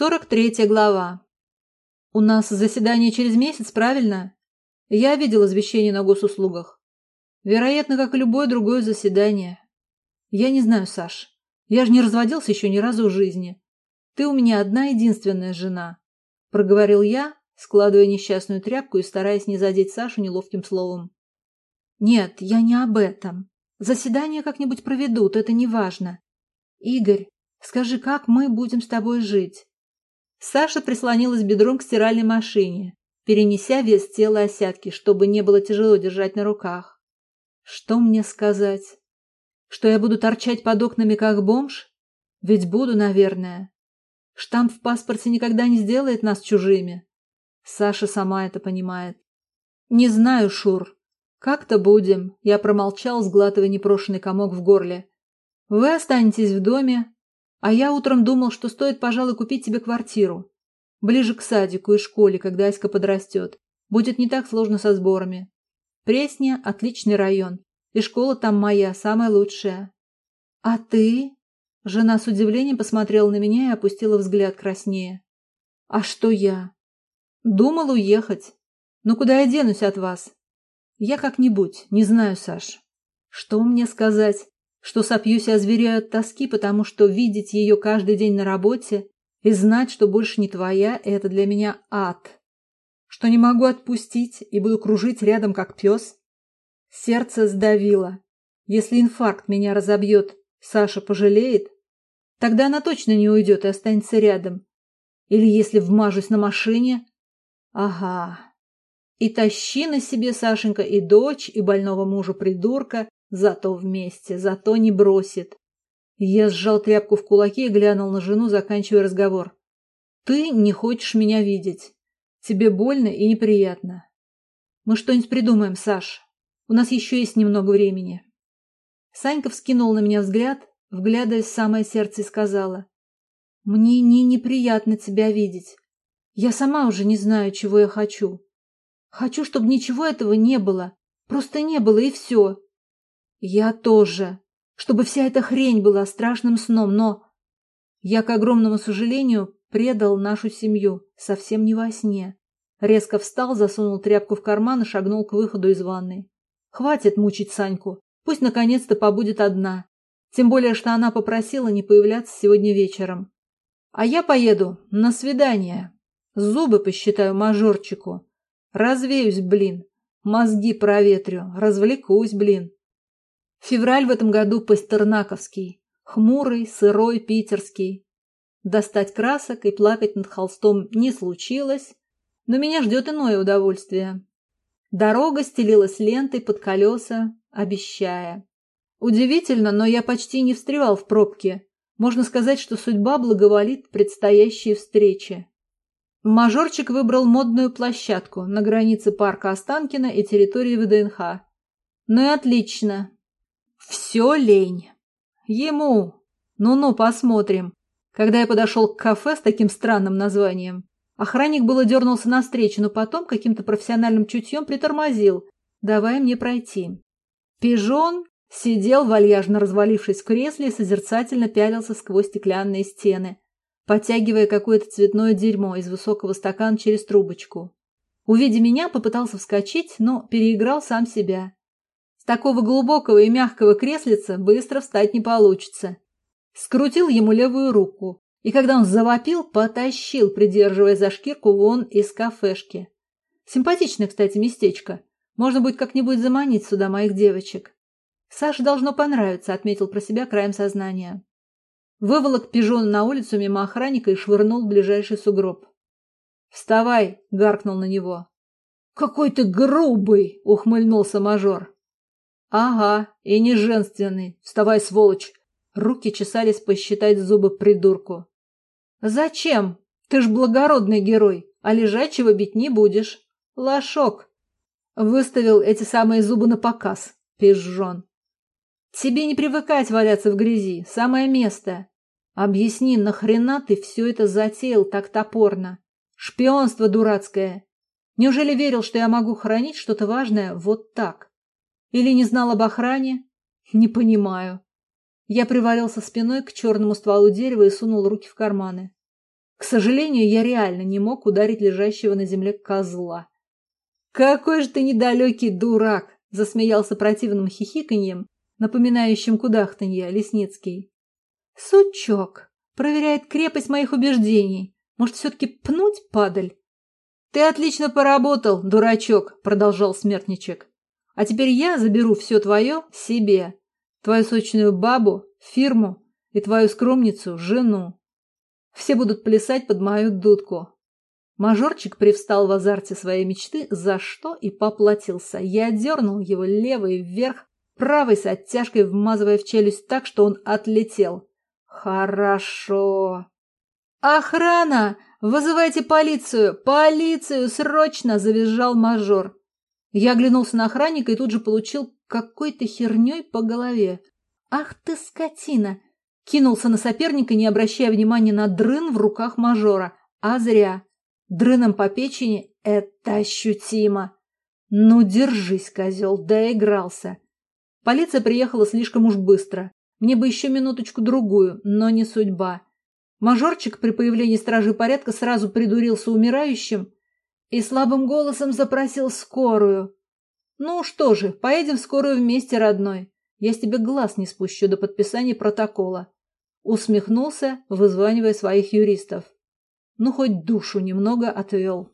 Сорок третья глава. У нас заседание через месяц, правильно? Я видел извещение на госуслугах. Вероятно, как и любое другое заседание. Я не знаю, Саш. Я же не разводился еще ни разу в жизни. Ты у меня одна единственная жена. Проговорил я, складывая несчастную тряпку и стараясь не задеть Сашу неловким словом. Нет, я не об этом. Заседание как-нибудь проведут, это не важно. Игорь, скажи, как мы будем с тобой жить? Саша прислонилась бедром к стиральной машине, перенеся вес тела осядки, чтобы не было тяжело держать на руках. Что мне сказать? Что я буду торчать под окнами как бомж? Ведь буду, наверное. Штамп в паспорте никогда не сделает нас чужими. Саша сама это понимает. Не знаю, Шур. Как-то будем. Я промолчал, сглатывая непрошенный комок в горле. Вы останетесь в доме, а я утром думал, что стоит, пожалуй, купить тебе квартиру. Ближе к садику и школе, когда Аська подрастет. Будет не так сложно со сборами. Пресня – отличный район. И школа там моя, самая лучшая. А ты? Жена с удивлением посмотрела на меня и опустила взгляд краснее. А что я? Думал уехать. Но куда я денусь от вас? Я как-нибудь, не знаю, Саш. Что мне сказать? Что сопьюсь и озверяю от тоски, потому что видеть ее каждый день на работе и знать, что больше не твоя, это для меня ад. Что не могу отпустить и буду кружить рядом, как пес. Сердце сдавило. Если инфаркт меня разобьет, Саша пожалеет? Тогда она точно не уйдет и останется рядом. Или если вмажусь на машине? Ага. И тащи на себе, Сашенька, и дочь, и больного мужа-придурка, Зато вместе, зато не бросит. Я сжал тряпку в кулаке и глянул на жену, заканчивая разговор. Ты не хочешь меня видеть. Тебе больно и неприятно. Мы что-нибудь придумаем, Саш. У нас еще есть немного времени. Санька вскинул на меня взгляд, вглядываясь в самое сердце, и сказала. Мне не неприятно тебя видеть. Я сама уже не знаю, чего я хочу. Хочу, чтобы ничего этого не было. Просто не было, и все. Я тоже. Чтобы вся эта хрень была страшным сном, но... Я, к огромному сожалению, предал нашу семью, совсем не во сне. Резко встал, засунул тряпку в карман и шагнул к выходу из ванной. Хватит мучить Саньку. Пусть наконец-то побудет одна. Тем более, что она попросила не появляться сегодня вечером. А я поеду на свидание. Зубы посчитаю мажорчику. Развеюсь, блин. Мозги проветрю. Развлекусь, блин. Февраль в этом году пастернаковский, хмурый, сырой, питерский. Достать красок и плакать над холстом не случилось, но меня ждет иное удовольствие. Дорога стелилась лентой под колеса, обещая. Удивительно, но я почти не встревал в пробке. Можно сказать, что судьба благоволит предстоящей встрече. Мажорчик выбрал модную площадку на границе парка Останкина и территории ВДНХ. Ну и отлично. Все лень. Ему. Ну-ну, посмотрим. Когда я подошел к кафе с таким странным названием, охранник было дернулся навстречу, но потом каким-то профессиональным чутьем притормозил, давая мне пройти. Пижон сидел, вальяжно развалившись в кресле и созерцательно пялился сквозь стеклянные стены, подтягивая какое-то цветное дерьмо из высокого стакана через трубочку. Увидя меня, попытался вскочить, но переиграл сам себя. С такого глубокого и мягкого креслица быстро встать не получится. Скрутил ему левую руку, и когда он завопил, потащил, придерживая за шкирку вон из кафешки. Симпатичное, кстати, местечко. Можно будет как-нибудь заманить сюда моих девочек. Саше должно понравиться, отметил про себя краем сознания. Выволок пижона на улицу мимо охранника и швырнул в ближайший сугроб. «Вставай!» — гаркнул на него. «Какой ты грубый!» — ухмыльнулся мажор. Ага, и не женственный. Вставай, сволочь. Руки чесались посчитать зубы придурку. Зачем? Ты ж благородный герой, а лежачего бить не будешь. Лошок. Выставил эти самые зубы на показ, пизжон. Тебе не привыкать валяться в грязи, самое место. Объясни, нахрена ты все это затеял так топорно? Шпионство дурацкое. Неужели верил, что я могу хранить что-то важное вот так? Или не знал об охране? Не понимаю. Я привалился спиной к черному стволу дерева и сунул руки в карманы. К сожалению, я реально не мог ударить лежащего на земле козла. «Какой же ты недалекий дурак!» – засмеялся противным хихиканьем, напоминающим кудахтанье Лесницкий. «Сучок! Проверяет крепость моих убеждений. Может, все-таки пнуть, падаль?» «Ты отлично поработал, дурачок!» – продолжал смертничек. «А теперь я заберу все твое себе. Твою сочную бабу, фирму и твою скромницу, жену. Все будут плясать под мою дудку. Мажорчик привстал в азарте своей мечты, за что и поплатился. Я дернул его левый вверх, правой с оттяжкой вмазывая в челюсть так, что он отлетел. Хорошо. «Охрана! Вызывайте полицию! Полицию! Срочно!» – завизжал мажор. Я оглянулся на охранника и тут же получил какой-то херней по голове. «Ах ты, скотина!» Кинулся на соперника, не обращая внимания на дрын в руках мажора. А зря. Дрыном по печени – это ощутимо. Ну, держись, козел, доигрался. Полиция приехала слишком уж быстро. Мне бы еще минуточку-другую, но не судьба. Мажорчик при появлении стражи порядка сразу придурился умирающим и слабым голосом запросил скорую. «Ну что же, поедем в скорую вместе, родной. Я с тебя глаз не спущу до подписания протокола. Усмехнулся, вызванивая своих юристов. Ну, хоть душу немного отвел.